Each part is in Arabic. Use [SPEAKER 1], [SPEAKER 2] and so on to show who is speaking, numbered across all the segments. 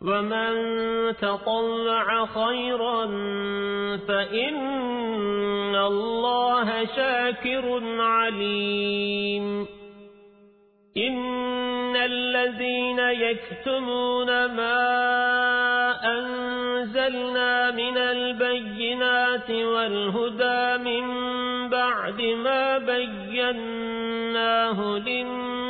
[SPEAKER 1] ومن تطلع خيرا فإن الله شاكر عليم إن الذين يكتمون ما أنزلنا من البينات والهدى من بعد ما بيناه للناس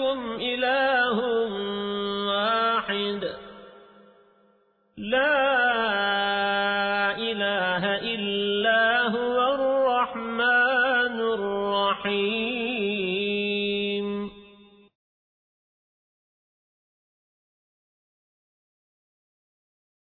[SPEAKER 1] وإلهكم إله واحد. لا إله إلا هو الرحمن.